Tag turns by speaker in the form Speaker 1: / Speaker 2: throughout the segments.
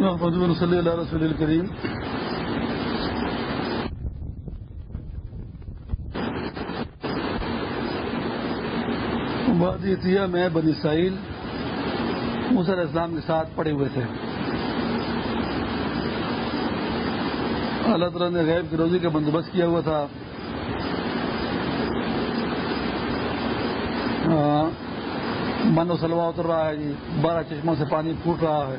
Speaker 1: محمد صلی اللہ رسول الکریم۔ وادیتیہ میں بنی سائل مسر اسلام کے ساتھ پڑے ہوئے تھے۔ اللہ تعالیٰ نے غیب کی روزی کا بندوبست کیا ہوا تھا۔ من و سلوا اتر رہا ہے جی بارہ چشموں سے پانی پھوٹ رہا ہے۔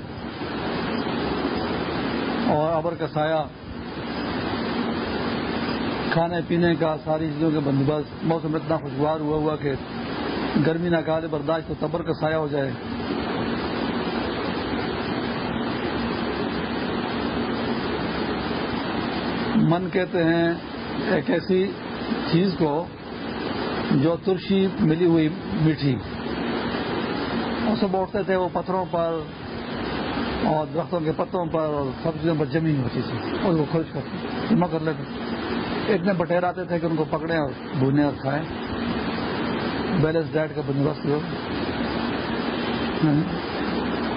Speaker 1: اور ابر کا سایہ، کھانے پینے کا ساری چیزوں کا بندوبست، موسم اتنا خوشگوار ہوا ہوا کہ گرمی نہ کالے برداشت تو تبر کا سایہ ہو جائے۔ من کہتے ہیں ایک ایسی چیز کو جو ترشی ملی ہوئی میٹھی۔ وہ سب اٹھتے تھے، وہ پتھروں پر اور درختوں کے پتوں پر اور سب چیزوں پر جمی ہوتی تھی۔ اس کو خرچ کرتے جمع کر لیتے اتنے بٹیر آتے تھے کہ ان کو پکڑیں اور بھونے اور کھائیں۔ بیلنس ڈائٹ کا بندوبست ہو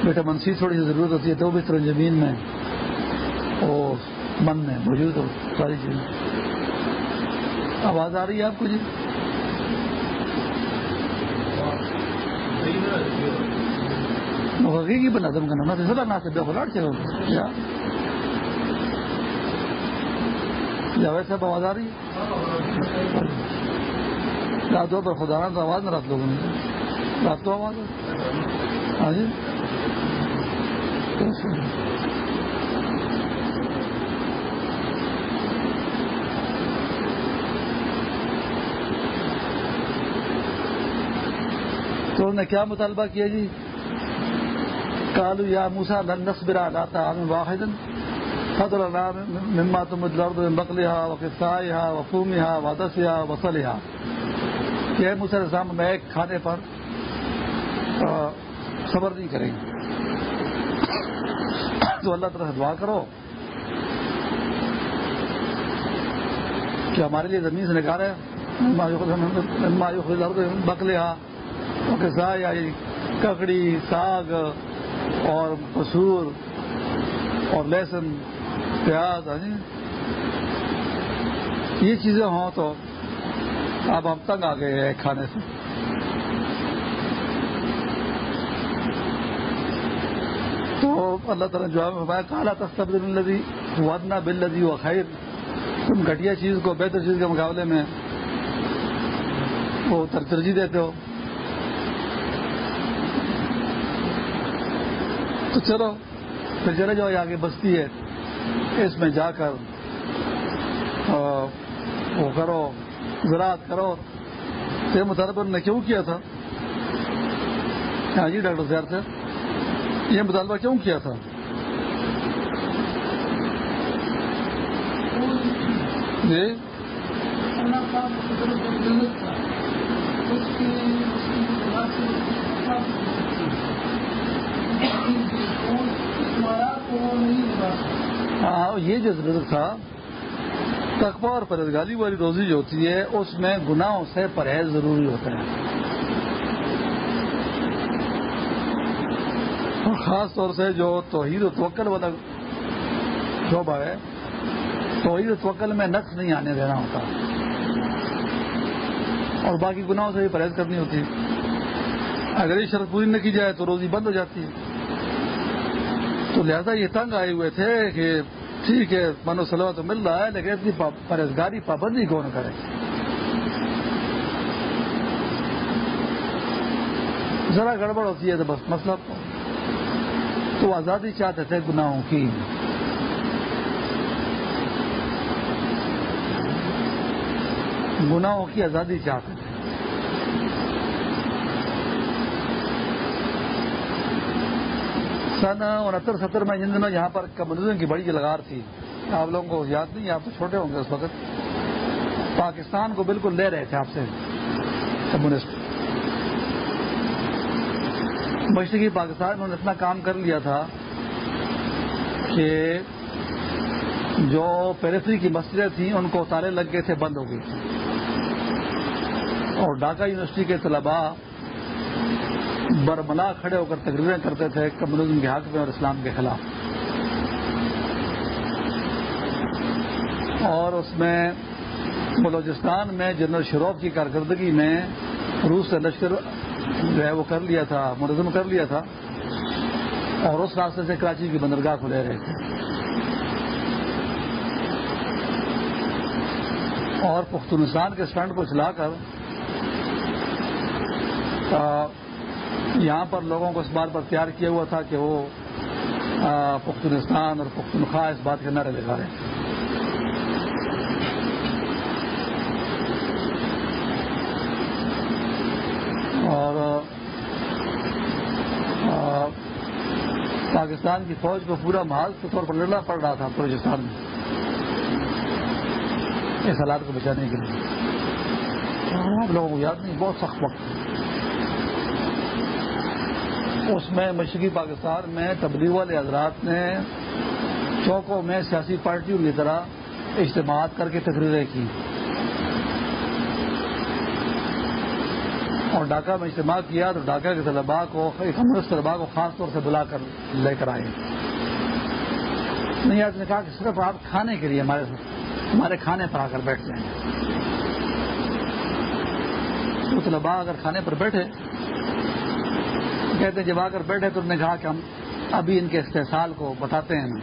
Speaker 1: وٹامن سی تھوڑی سی ضرورت ہوتی ہے تو بھی طرح زمین میں اور من میں موجود ہو۔ ساری چیزیں۔ آواز آ رہی ہے آپ کو جی؟ کی بنا دم کرنا سلا نہ سے بلاٹ چلو یا. ویسے اب آواز آ رہی ہے راتوں پر خدا تو آواز نہ رات لوگوں نے رات تو آواز؟ ہاں جی تو انہوں نے کیا مطالبہ کیا جی؟ کالو یا موسا نسبرا لاتا واحد. فضل مما تم بکلحا و قصا وفومہا ودسیا وسلحا کہ موسا السلام، میں ایک کھانے پر صبر نہیں کریں گے۔ تو اللہ تعالیٰ سے دعا کرو کہ ہمارے لیے زمین سے نکالے بکلحا یا ککڑی، ساگ اور مسور اور لہسن پیاز ہاں جی۔ یہ چیزیں ہوں تو اب ہم تنگ آ گئے ہیں کھانے سے۔ تو اللہ تعالیٰ جو ہے کالا تصب الدی ودنا بل لدی و خیر۔ تم گھٹیا چیز کو بہتر چیز کے مقابلے میں وہ ترجیح دیتے ہو۔ تو چلو، پھر چلے جاؤ آگے بستی ہے، اس میں جا کر وہ کرو، زراعت کرو۔ تو مطالبہ نے کیوں کیا تھا؟ ہاں جی ڈاکٹر صاحب، یہ مطالبہ کیوں کیا تھا؟ جی؟ ہاں،, ہاں یہ جو ضرورت تھا تقبہ اور پرہزگاری والی روزی جو ہوتی ہے، اس میں گناہوں سے پرہیز ضروری ہوتا ہے اور خاص طور سے جو توحید و توکل والا شعبہ ہے، توحید و توکل میں نقص نہیں آنے دینا ہوتا۔ اور باقی گناہوں سے بھی پرہیز کرنی ہوتی۔ ہے اگر یہ شرط پوری نہ کی جائے تو روزی بند ہو جاتی۔ ہے تو لہذا یہ تنگ آئے ہوئے تھے کہ ٹھیک ہے من و سلوا تو مل رہا ہے، لیکن اتنی پرہزگاری پابندی کون کرے؟ ذرا گڑبڑ ہوتی ہے تو بس مسئلہ تو آزادی چاہتے تھے گناہوں کی۔ گناہوں کی آزادی چاہتے تھے۔ سن انہتر ستر میں جن دنوں یہاں پر کمیونزم کی بڑی جی لگار تھی، آپ لوگوں کو یاد نہیں، آپ تو چھوٹے ہوں گے اس وقت۔ پاکستان کو بالکل لے رہے تھے آپ سے۔ کمیونسٹ مشرقی پاکستان میں اتنا کام کر لیا تھا کہ جو پیرسری کی مسجدیں تھیں، ان کو تالے لگ گئے تھے، بند ہو گئی۔ تھی اور ڈھاکہ یونیورسٹی کے طلباء برملا کھڑے ہو کر تقریریں کرتے تھے کمیونزم کے حق میں اور اسلام کے خلاف۔ اور اس میں بلوچستان میں جنرل شروف کی کارکردگی میں روس سے لشکر جو ہے وہ کر لیا تھا، منظم کر لیا تھا۔ اور اس راستے سے کراچی کی بندرگاہ کو لے رہے تھے۔ اور پختونستان کے اسٹینڈ کو چلا کر یہاں پر لوگوں کو اس بات پر تیار کیا ہوا تھا کہ وہ پختونستان اور پختونخوا اس بات کے نعرے لگا رہے اور پاکستان کی فوج کو پورا محاذ کے طور پر لڑنا پڑ رہا تھا بلوچستان میں، اس حالات کو بچانے کے لیے۔ آپ لوگوں کو یاد نہیں، بہت سخت وقت اس میں مشرقی پاکستان میں تبلیغ والے حضرات نے چوکوں میں سیاسی پارٹیوں کی طرح اجتماعات کر کے تقریریں کی۔ اور ڈھاکہ میں اجتماع کیا تو ڈھاکہ کے طلباء کو کمسٹ طلباء کو خاص طور سے بلا کر لے کر آئے۔ نہیں، آج نے کہا کہ صرف آپ کھانے کے لیے ہمارے ہمارے کھانے پر آ کر بیٹھ جائیں تو طلباء اگر کھانے پر بیٹھے کہتے جب آ کر بیٹھے تو انہوں نے کہا کہ ہم ابھی ان کے استحصال کو بتاتے ہیں نا۔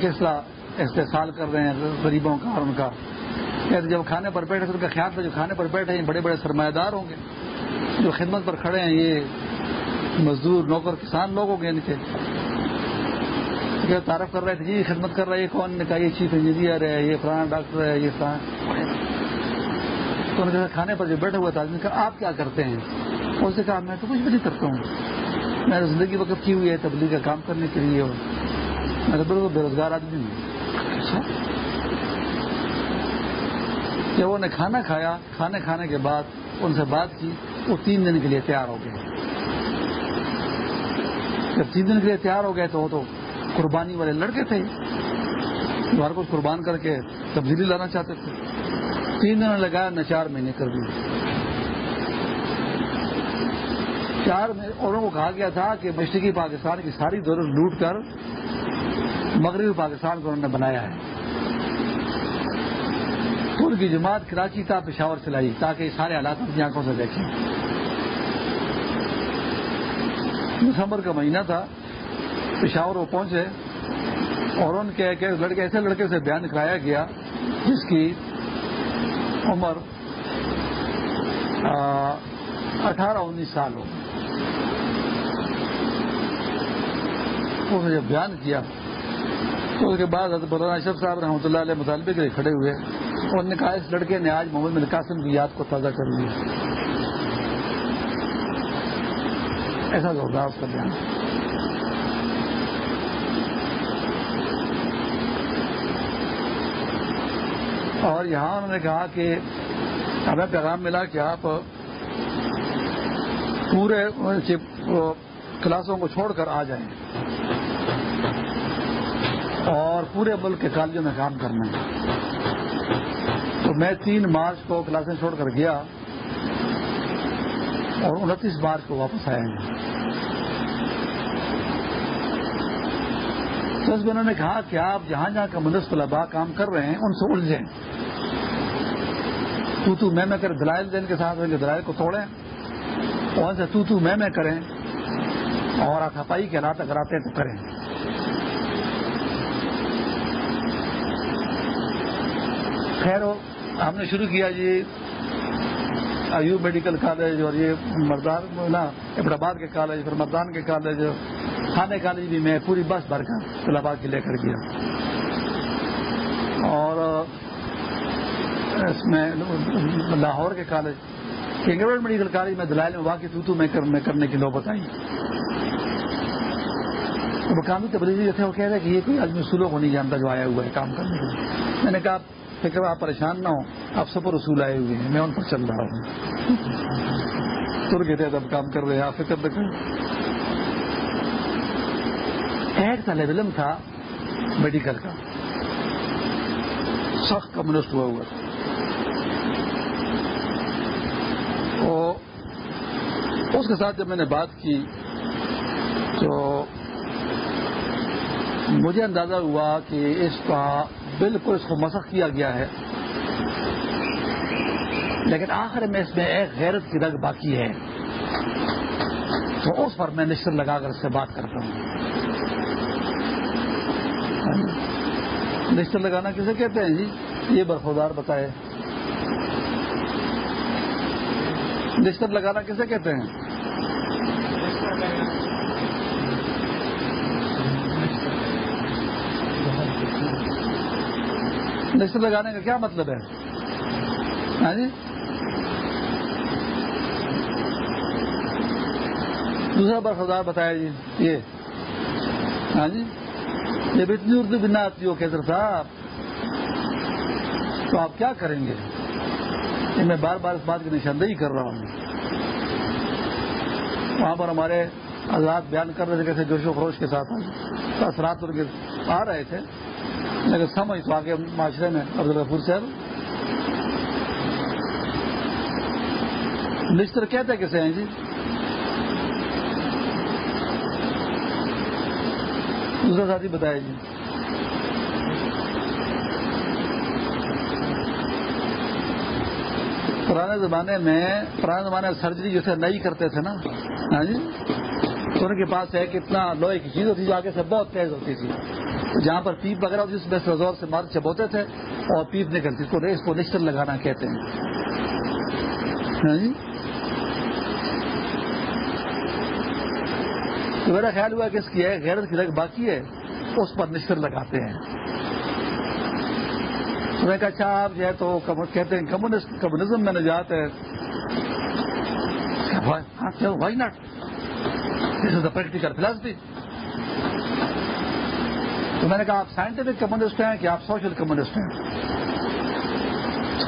Speaker 1: کس طرح استحصال کر رہے ہیں غریبوں کا اور ان کا۔ کہتے جب کھانے پر بیٹھے تو ان کا خیال تھا جو کھانے پر بیٹھے ہیں بڑے بڑے سرمایہ دار ہوں گے۔ جو خدمت پر کھڑے ہیں، یہ مزدور نوکر کسان لوگ ہوں گے ان کے تعارف کر رہے تھے جی خدمت کر رہے ہیں کون؟ نے کہا، یہ چیف انجینئر ہے، یہ فلانا ڈاکٹر ہے، یہ فلانا تو انہوں نے کھانے پر جو بیٹھا ہوا تھا کہا، آپ کیا کرتے ہیں؟ اس نے کہا، میں تو کچھ بھی نہیں کرتا ہوں۔ میں نے زندگی وقت کی ہوئی ہے، تبلیغ کا کام کرنے کے لیے میں تو بالکل بے روزگار آدمی ہوں۔ اچھا۔ جب انہوں نے کھانا کھایا، کھانے کھانے کے بعد ان سے بات کی، وہ تین دن کے لیے تیار ہو گئے۔ جب تین دن کے لیے تیار ہو گئے تو وہ تو قربانی والے لڑکے تھے۔ ہر کچھ قربان کر کے تبدیلی لانا چاہتے تھے۔ تین دنوں لگایا نہ چار مہینے کر دی چار اوروں کو کہا گیا تھا کہ مشرقی پاکستان کی ساری دولت لوٹ کر مغربی پاکستان کو انہوں نے بنایا ہے۔ ان کی جماعت کراچی کا پشاور چلائی تاکہ سارے حالات اپنی آنکھوں سے دیکھیں۔ دسمبر کا مہینہ تھا، پشاور وہ پہنچے اور ان کے لڑکے، ایسے لڑکے سے بیان کرایا گیا جس کی عمر اٹھارہ انیس سال ہو اس نے جب بیان کیا۔ تو اس کے بعد حضرت مولانا اشرف صاحب رحمۃ اللہ علیہ مطالبے کے لیے کھڑے ہوئے۔ انہوں نے کہا، اس لڑکے نے آج محمد بن قاسم کی یاد کو تازہ کر لیا۔ ایسا زوردار اس کا بیان۔ اور یہاں انہوں نے کہا کہ ہمیں پیغام ملا کہ آپ پورے کلاسوں کو چھوڑ کر آ جائیں اور پورے ملک کے کالجوں میں کام کرنا ہے۔ تو میں تین مارچ کو کلاسیں چھوڑ کر گیا اور انتیس مارچ کو واپس آئے ہیں تو اس میں انہوں نے کہا کہ آپ جہاں جہاں کا منس طلبا کام کر رہے ہیں، ان سے الجھیں۔ تو تو میں میں کریں دلائل دین کے ساتھ دلائل کو توڑیں۔ اور ان سے تو تو میں میں کریں، اور ہاتھاپائی کے حالات اگر آتے تو کریں۔ خیر، ہم نے شروع کیا جی ایوب میڈیکل کالج اور یہ مردان ابن آباد کے کالج، پھر مردان کے کالج، تھانے کالج بھی میں پوری بس بھر کر طلبا کے لے کر گیا۔ اور اس میں لاہور کے کالج کنگروڈ میڈیکل کالج میں دلائل میں واقعی تو میں کرنے کی نوبت آئی۔ مقامی تبدیلی جو تھے، وہ کہہ رہے کہ یہ کوئی آدمی اصولوں کو نہیں جانتا جو آیا ہوا ہے کام کرنے کے لیے۔ میں نے کہا، فکر آپ پریشان نہ ہوں، آپ سب پر اصول آئے ہوئے ہیں، میں ان پر چل رہا ہوں۔ تر کے تحت اب کام کر رہے ہیں، آپ فکر رکھیں ایک طالب علم تھا میڈیکل کا۔ سخت کمیونسٹ ہوا ہوا تھا۔ اس کے ساتھ جب میں نے بات کی تو مجھے اندازہ ہوا کہ اس کا بالکل اس کو مسخ کیا گیا ہے۔ لیکن آخر میں اس میں ایک غیرت کی رگ باقی ہے۔ تو اس پر میں نشر لگا کر اس سے بات کرتا ہوں۔ نشر لگانا کسے کہتے ہیں جی؟ یہ برفودار بتائے۔ نشر لگانا کسے کہتے ہیں؟ نشر لگانے کا کیا مطلب ہے؟ ہاں جی؟ دوسرا برفدار بتایا جی یہ۔ ہاں جی؟ جب اتنی اردو بنا آتی ہو کیسر صاحب، تو آپ کیا کریں گے؟ یہ میں بار بار اس بات کی نشاندہی کر رہا ہوں۔ وہاں پر ہمارے آزاد بیان کر رہے تھے کیسے جوش و خروش کے ساتھ اثرات ان کے آ رہے تھے۔ لیکن سمجھ تو آگے معاشرے میں عبد الغفور صاحب۔ نشتر کہتے کیسے ہیں جی؟ دوسرا ساتھی بتایا جی۔ پرانے زمانے میں، پرانے زمانے میں سرجری جیسے نئی کرتے تھے نا؟ ہاں جی؟ تو ان کے پاس ایک اتنا لوہے کی چیز ہوتی جو آگے سے بہت تیز ہوتی تھی۔ جہاں پر پیپ وغیرہ ہوتی اس میں زور سے مار چبوتے تھے اور پیپ نکلتی کو ریس کو نشتر لگانا کہتے ہیں۔ ہاں جی؟ تو میرا خیال ہوا کہ اس کی غیرت کی رگ باقی ہے، اس پر نشتر لگاتے ہیں۔ میں کہا اچھا آپ جو ہے تو کہتے ہیں کمیونسٹ کمیونزم میں نجات ہے۔ Why not this is the practical philosophy تو میں نے کہا، آپ سائنٹیفک کمیونسٹ ہیں کہ آپ سوشل کمیونسٹ ہیں؟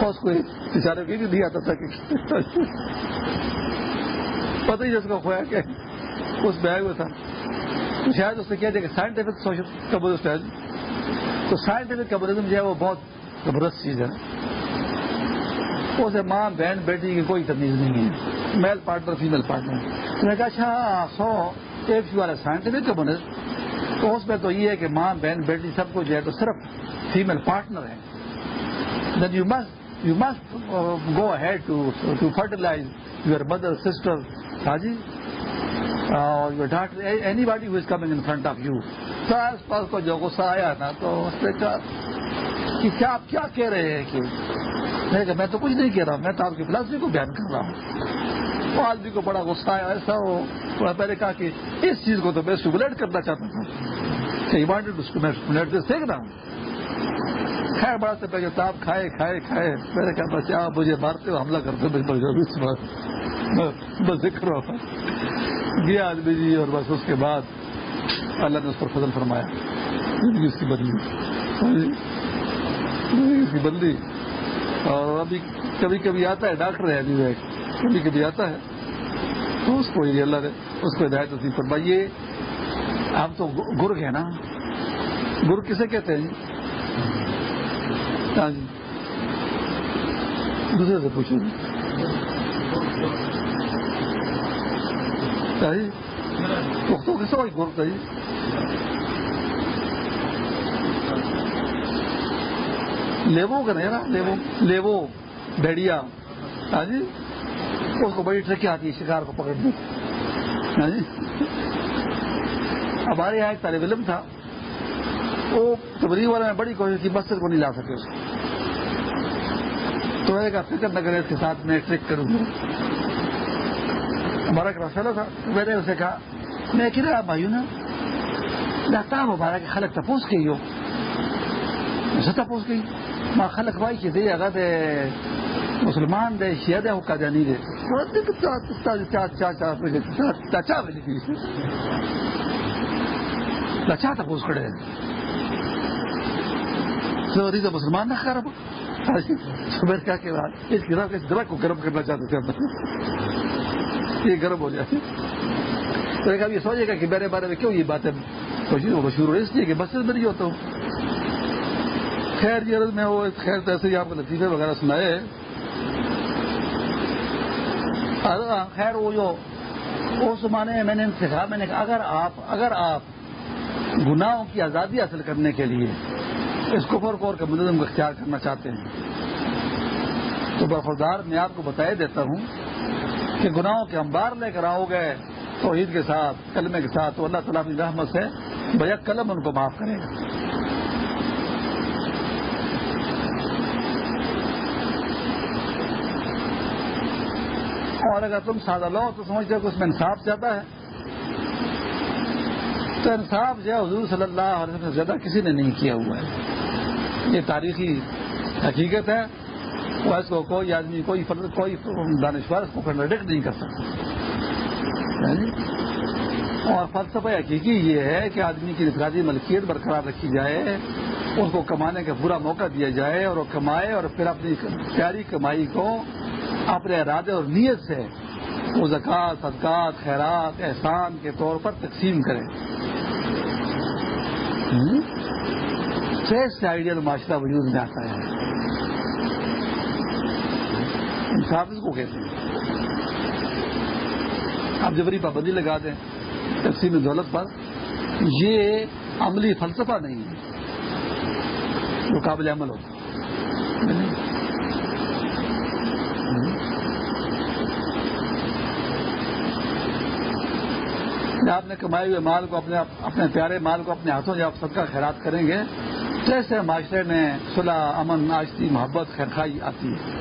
Speaker 1: تو اس کو بچارے بھی نہیں آتا تھا کہ پتہ ہی جس کو کھویا کہ اس میں آئے ہوئے تھا۔ شاید اس نے کہہ دیا کہ سائنٹیفک سوشل کمیونسٹ ہے۔ تو سائنٹیفک کمیونزم جو ہے وہ بہت زبردست چیز ہے اسے ماں، بہن، بیٹی کی کوئی تمیز نہیں ہے۔ میل پارٹنر فیمل پارٹنر تو نے کہا اچھا سو، ایک والے سائنٹیفک کمیونسٹ تو اس میں تو یہ ہے کہ ماں، بہن، بیٹی سب کو جو ہے تو صرف فیمل پارٹنر ہے۔ Then you must you must go ahead to fertilize your mother sister ہاں جی anybody who is coming in front of you تو آس پاس کو جو غصہ آیا نا، تو اس نے کہا کہ کیا آپ کیا کہہ رہے ہیں کہ میں کہا، میں تو کچھ نہیں کہہ رہا ہوں، میں تو آپ کی فلاسفی کو بیان کر رہا ہوں۔ وہ آدمی کو بڑا غصہ آیا، ایسا وہ میں نے کہا کہ اس چیز کو تو میں اسٹیبولیٹ کرنا چاہتا تھا کہ وانٹیڈ اسٹیبولیٹ دس دیکھ رہا ہوں۔ خیر، بڑا سے پہلے آپ کھائے کھائے کھائے۔ میں نے کہا بس آپ مجھے مارتے ہو، حملہ کرتے بس ذکر ہو گیا آدمی جی اور بس اس کے بعد اللہ نے اس پر فضل فرمایا۔ اس کی بدلی۔ زندگی اس کی بدلی اور ابھی کبھی کبھی آتا ہے، ڈاکٹر ہے ابھی کبھی کبھی آتا ہے۔ تو اس کو اللہ نے، اس کو ہدایت ہوتی فرمائیے آپ تو گرگ ہے نا؟ گرگ کسے کہتے ہیں؟ ہاں جی۔ دوسرے سے پوچھو۔ ہاں جی۔ پختوں کسے وہی گرگ تھا لیبو کا نہیں نا لیبو لیبو بھیڑیا ہاں جی؟ اس کو بڑی ٹرکی آتی ہے، شکار کو پکڑنے ہاں جی؟ ہمارے یہاں ایک طالب علم تھا، وہ تبری والے نے بڑی کوشش کی مسجد کو نہیں لا سکے اس کو۔ تو میں نے کہا فکر نہ کرے، اس کے ساتھ میں ٹرک کروں۔ گا ہمارا ایک رسالہ تھا، میں نے اسے کہا، میں کہ آپ بھائی نا لاتا ہمارا کہ خلق تپوس گئی ہو تپوس گئی ماں خلق بھائی کی دے اگر دے مسلمان دے شیعہ دے حقا جانی دے چاچا تپوس کھڑے سوری تو مسلمان نہ خراب صبح کیا کہ اس گرہ اس گرہ کو گرم کرنا چاہتے تھے یہ گرم ہو جاتی تو ایک اب یہ سوچے گا کہ میرے بارے میں کیوں یہ باتیں مشہور ہو اس لیے کہ مسجد میں نہیں ہوتا ہوں خیر جی عرض میں وہ خیر تو ہی آپ کو لطیفے وغیرہ سنائے۔ ہاں، خیر وہ جو اس زمانے میں میں نے ان سے کہا میں نے کہا، اگر آپ اگر آپ گناہوں کی آزادی حاصل کرنے کے لیے اس کفر کو اور کمیونزم کو اختیار کرنا چاہتے ہیں، تو برفردار میں آپ کو بتایا دیتا ہوں کہ گناہوں کے انبار لے کر آؤ گے تو عید کے ساتھ، کلمے کے ساتھ، تو اللہ تعالیٰ اپنی رحمت سے بھیا قلم ان کو معاف کرے گا۔ اور اگر تم سادہ لو تو سمجھتے ہو کہ اس میں انصاف زیادہ ہے۔ تو انصاف جو ہے حضور صلی اللہ علیہ وسلم سے زیادہ کسی نے نہیں کیا ہوا ہے۔ یہ تاریخی حقیقت ہے۔ وہ اس کو کوئی آدمی، کوئی کوئی دانشور اس کو کنٹرڈکٹ نہیں کر سکتا۔ یعنی، اور فلسفہ حقیقی یہ ہے کہ آدمی کی انفرادی ملکیت برقرار رکھی جائے، اس کو کمانے کا پورا موقع دیا جائے اور وہ کمائے اور پھر اپنی پیاری کمائی کو اپنے ارادے اور نیت سے وہ زکوٰۃ، صدقات، خیرات، احسان کے طور پر تقسیم کرے سے آئیڈیل معاشرہ وجود میں آتا ہے۔ انصاف اس کو کہتے ہیں۔ آپ جبری پابندی لگا دیں تقسیم دولت پر، یہ عملی فلسفہ نہیں ہے۔ جو قابل عمل ہوتا آپ نے کمائے ہوئے مال کو اپنے اپنے پیارے مال کو اپنے ہاتھوں جب صدقہ خیرات کریں گے، تو ایسے معاشرے میں صلح، امن آشتی محبت خیرخائی آتی ہے۔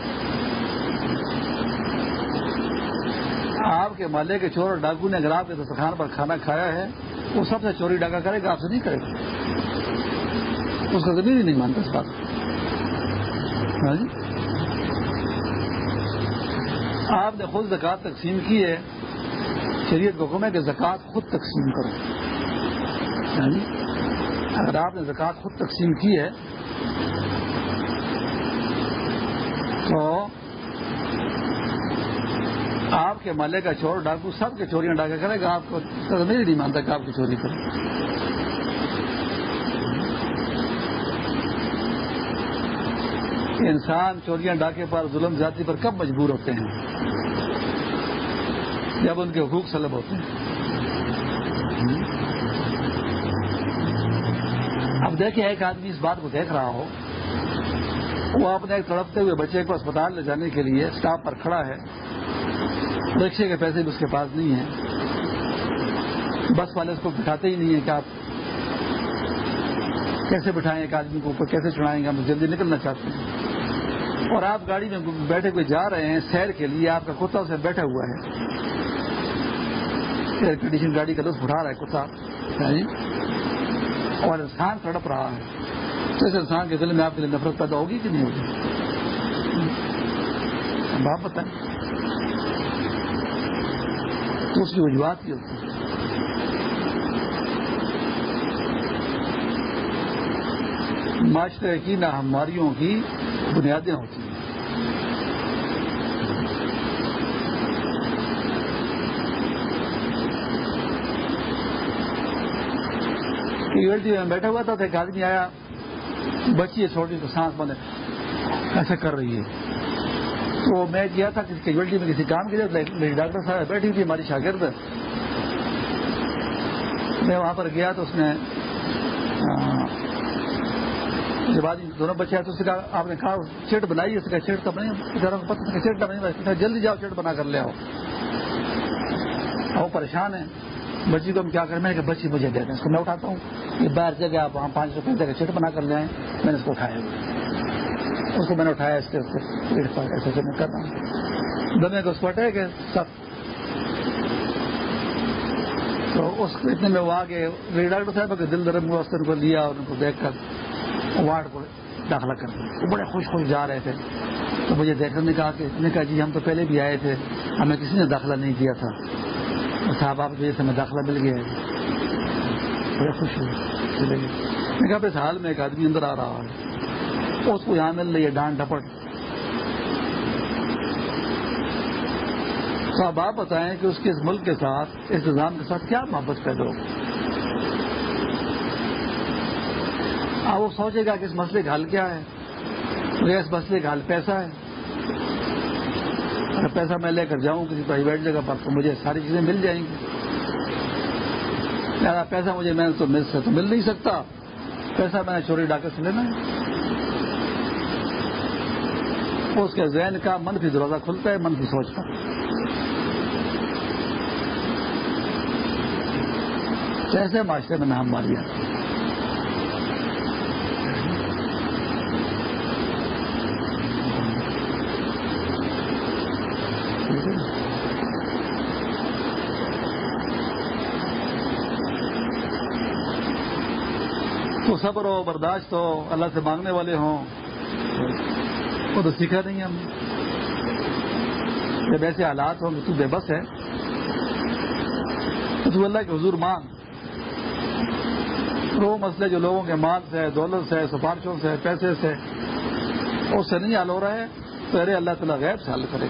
Speaker 1: آپ کے مالے کے چور اور ڈاکو نے اگر آپ کے دستخان پر کھانا کھایا ہے، وہ سب سے چوری ڈاکہ کرے گا، آپ سے نہیں کرے گا۔ اس کا زمین ہی نہیں مانتا اس بات ہاں جی؟ آپ نے خود زکات تقسیم کی ہے۔ شریعت کو حکم ہے کہ زکوٰۃ خود تقسیم کرو۔ یعنی اگر آپ نے زکوٰۃ خود تقسیم کی ہے، تو آپ کے مالے کا چور ڈاکو سب کے چوریاں ڈاکہ کرے گا، آپ کو میری نہیں مانتا کہ آپ کی چوری کرے۔ انسان چوریاں ڈاکے پر، ظلم جاتی پر کب مجبور ہوتے ہیں؟ جب ان کے حقوق سلب ہوتے ہیں۔ اب دیکھیں ایک آدمی اس بات کو دیکھ رہا ہو۔ وہ اپنے ایک تڑپتے ہوئے بچے کو اسپتال لے جانے کے لیے اسٹاف پر کھڑا ہے۔ رکشے کے پیسے بھی اس کے پاس نہیں ہیں۔ بس والے اس کو بٹھاتے ہی نہیں ہیں کہ آپ کیسے بٹھائیں ایک آدمی کو اوپر کیسے چڑھائیں گے؟ ہم جلدی نکلنا چاہتے ہیں۔ اور آپ گاڑی میں بیٹھے ہوئے جا رہے ہیں سیر کے لیے، آپ کا کتا اسے بیٹھا ہوا ہے۔ ایئر کنڈیشن گاڑی کا لطف اٹھا رہا ہے، کتا جی؟ اور انسان تڑپ رہا ہے۔ تو اس انسان کے دل میں آپ کے لیے نفرت پیدا ہوگی کہ نہیں ہوگی؟ آپ بتائیں۔ تو اس کی وجوہات کی ہوتی ہے معاشرے کی ناہماریوں کی بنیادیں ہوتی ہیں۔ یونیورسٹی میں بیٹھا ہوا تھا تو ایک آدمی آیا، بچی ہے چھوٹی تو سانس بند ایسے کر رہی ہے۔ تو میں گیا تھا کسی کیجویلٹی میں کسی کام کے لیے میری ڈاکٹر صاحب بیٹھی تھی ہماری شاگرد۔ میں وہاں پر گیا تو اس نے جب آدمی دونوں بچے آئے تو اس نے کہا، آپ نے کہا چیٹ بنائی اس کا چیٹ تو نہیں چیٹ تو نہیں جلدی جاؤ چیٹ بنا کر لے آؤ۔ وہ پریشان ہے بچی کو ہم کیا کریں؟ میں کہ بچی مجھے دے دیں۔ اس کو میں اٹھاتا ہوں۔ یہ باہر جگہ آپ وہاں پانچ روپئے جگہ چیٹ بنا کر لے آئے میں نے اس کو اٹھایا۔ اس کو میں نے اٹھایا اس کے پیٹ پر ایسے میں کر رہا ہوں۔ دمے کو اس کو ہٹے کہ سب۔ تو اس اتنے میں وہ آگے ڈاکٹر صاحب کے دل درم ہوا کو کو لیا اور ان کو دیکھ کر وارڈ کو داخلہ کر دیا۔ وہ بڑے خوش خوش جا رہے تھے۔ تو مجھے دیکھنے نے کہا کہ نے کہا جی ہم تو پہلے بھی آئے تھے، ہمیں کسی نے داخلہ نہیں کیا تھا۔ صاحب آپ کی وجہ سے ہمیں داخلہ مل گیا ہے۔ بڑے خوش ہوئے میں کہا اس حال میں ایک آدمی اندر آ رہا ہے۔ اس کو یہاں مل رہی ہے ڈانٹ ڈپٹ تو اب آپ بتائیں کہ اس کے اس ملک کے ساتھ، اس نظام کے ساتھ کیا محبت پیدا ہو؟ اب وہ سوچے گا کہ اس مسئلے کا حل کیا ہے؟ اس مسئلے کا حل پیسہ ہے۔ اگر پیسہ میں لے کر جاؤں کسی پرائیویٹ جگہ پر، تو مجھے ساری چیزیں مل جائیں گی۔ لہٰذا پیسہ مجھے میں تو مل سے تو مل نہیں سکتا۔ پیسہ میں نے چوری ڈاکر سے لینا ہے۔ اس کے ذہن کا من دروازہ کھلتا ہے من کی سوچ کا کیسے معاشرے میں نام ماریا صبر ہو، برداشت ہو، اللہ سے مانگنے والے ہوں۔ وہ تو سیکھا نہیں ہم۔ جب ایسے حالات ہوں تو بے بس ہے۔ تو اللہ کے حضور مانگ وہ مسئلے جو لوگوں کے مال سے، دولت سے، سفارشوں سے، پیسے سے، اس سے نہیں حل ہو رہا ہے۔ تو ارے اللہ تعالیٰ غیر سے حل کرے۔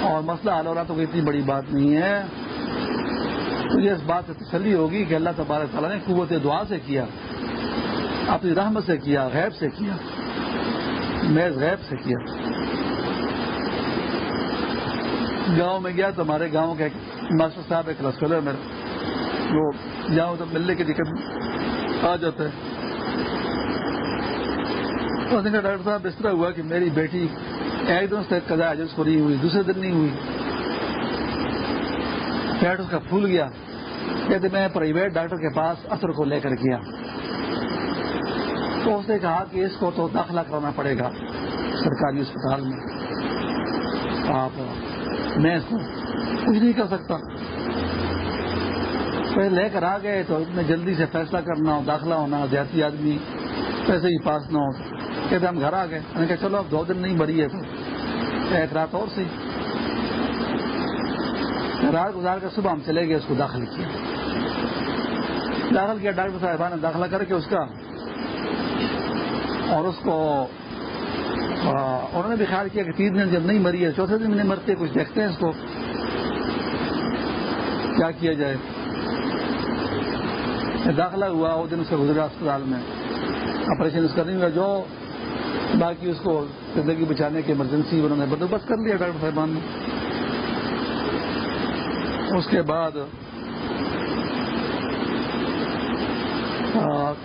Speaker 1: اور مسئلہ حل ہو رہا تو کوئی اتنی بڑی بات نہیں ہے۔ مجھے اس بات سے تسلی ہوگی کہ اللہ تبارک تعالیٰ نے قوت دعا سے کیا، اپنی رحمت سے کیا، غیب سے کیا، میز غیب سے کیا۔ گاؤں میں گیا تو ہمارے گاؤں کے ماسٹر صاحب، ایک رسولر میں وہ جاؤں تو ملنے کی دقت آ جاتا ہے۔ ڈاکٹر صاحب اس طرح ہوا کہ میری بیٹی ایک دن سے قضا عجز کو نہیں ہوئی، دوسرے دن نہیں ہوئی۔ پیٹ اس کا پھول گیا۔ کہتے میں پرائیویٹ ڈاکٹر کے پاس اثر کو لے کر گیا۔ تو اس نے کہا کہ اس کو تو داخلہ کرانا پڑے گا سرکاری اسپتال میں۔ آپ، میں اس کو کچھ نہیں کر سکتا۔ پہلے لے کر آ گئے تو اتنے جلدی سے فیصلہ کرنا ہو، داخلہ ہونا، دیہاتی آدمی پیسے ہی پاس نہ ہو۔ کہتے ہم گھر آ گئے۔ میں نے کہا، چلو اب دو دن نہیں، بڑی ہے تو۔ ایک رات اور سی۔ رات گزار کر صبح ہم چلے گئے، اس کو داخل کیا۔ داخل کیا، ڈاکٹر صاحبان نے داخلہ کر کے اس کا اور اس کو انہوں نے بھی خیال کیا کہ تین دن جب نہیں مری ہے، چوتھے دن نہیں مرتے، کچھ دیکھتے ہیں اس کو۔ کیا کیا جائے؟ داخلہ ہوا، وہ دن اس کا گزرا اسپتال میں۔ آپریشن اس کا نہیں ہوا، جو باقی اس کو زندگی بچانے کی ایمرجنسی انہوں نے بندوبست کر لیا ڈاکٹر صاحبان۔ نے اس کے بعد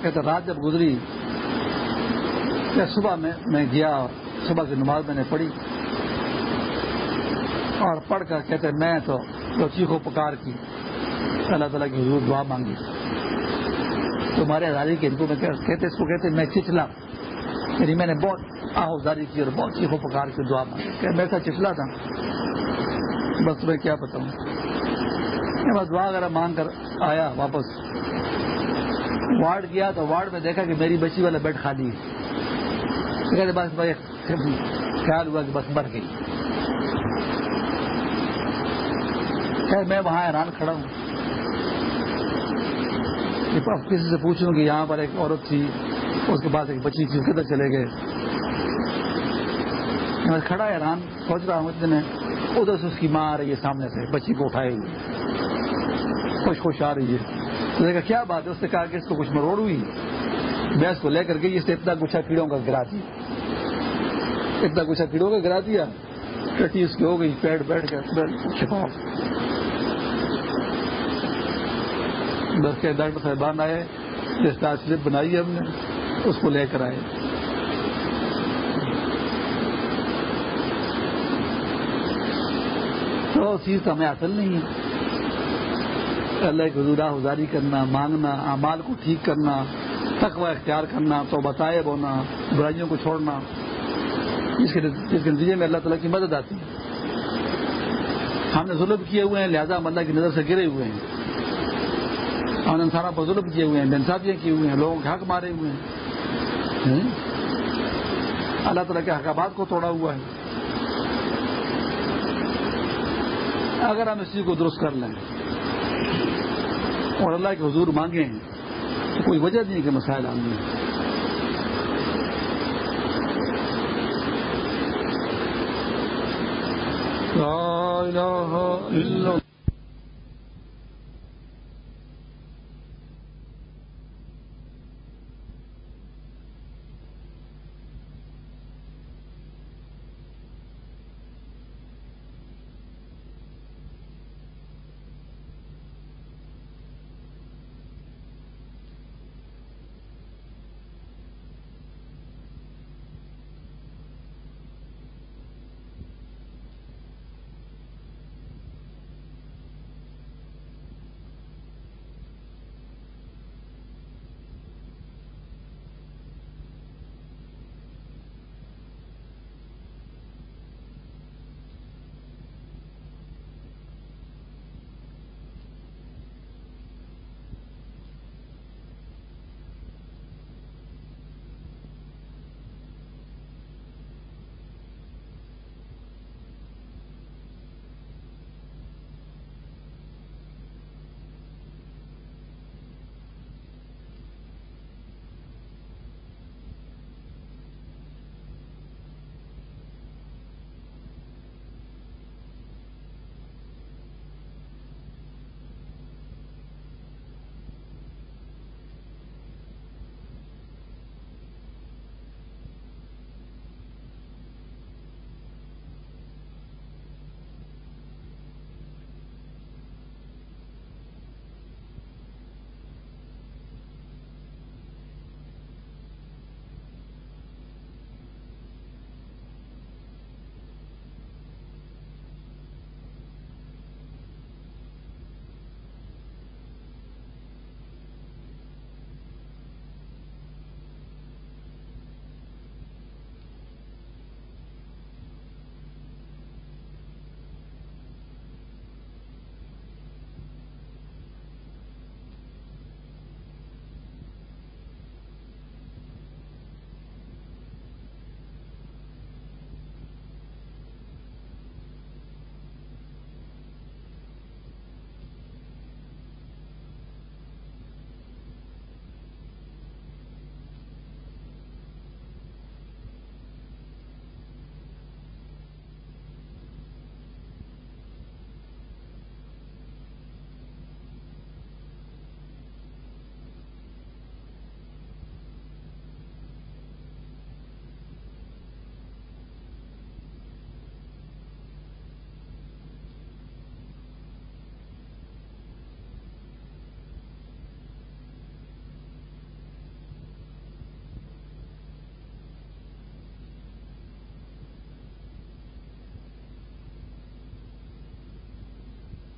Speaker 1: کہتے رات جب گزری کہ صبح میں میں گیا، صبح کی نماز میں نے پڑھی اور پڑھ کر کہتے میں تو چیخو پکار کی۔ اللہ تعالیٰ کی حضور دعا مانگی۔ تمہارے آزادی کے ہندو میں کہتے اس کو کہتے میں چچلا یعنی میں نے بہت آہوزاری کی اور بہت چیخو پکار کی دعا مانگی۔ کہ میں ایسا چچلا تھا۔ بس تمہیں کیا بتاؤں؟ بس دعا وغیرہ مانگ کر آیا واپس۔ وارڈ گیا تو وارڈ میں دیکھا کہ میری بچی والا بیڈ خالی ہے۔ بس بھائی، خیال ہوا کہ بس مر گئی۔ خیر، میں وہاں حیران کھڑا ہوں۔ کسی سے پوچھوں کہ یہاں پر ایک عورت تھی، اس کے پاس ایک بچی تھی کدھر چلے گئے۔ میں کھڑا حیران، سوچ رہا ہوں اتنے ادھر سے اس کی ماں آ رہی ہے سامنے سے، بچی کو اٹھائے ہوئے خوش خوش آ رہی ہے۔ تو کہا، کیا بات ہے؟ اس نے کہا کہ اس کو کچھ مروڑ ہوئی۔ میں اس کو لے کر گئی، اس نے اتنا گچھا کیڑوں کا گرا دیا۔ اتنا گچھا کیڑوں کا گرا دیا، کٹی اس کی ہو گئی پیڑ بیٹھ کر چھپا۔ بس کے ڈاکٹر صاحبان آئے جس طرح سلپ بنائی ہے ہم نے، اس کو لے کر آئے۔ تو چیز تو ہمیں حاصل نہیں ہے۔ اللہ کی حضورہ گزاری کرنا، مانگنا، اعمال کو ٹھیک کرنا، تقوی اختیار کرنا تو بتائے بونا برائیوں کو چھوڑنا جس کے کے نتیجے میں اللہ تعالیٰ کی مدد آتی ہے۔ ہم نے ظلم کیے ہوئے ہیں، لہذا ہم اللہ کی نظر سے گرے ہوئے ہیں۔ ہم نے انسانوں پر ظلم کیے ہوئے ہیں بنسابیاں کیے ہوئے ہیں، لوگوں کے حق مارے ہوئے ہیں۔ اللہ تعالیٰ کے حکامات کو توڑا ہوا ہے۔ اگر ہم اس چیز کو درست کر لیں۔ اور اللہ کے حضور مانگیں تو کوئی وجہ نہیں کہ مسائل آنے لا الہ الا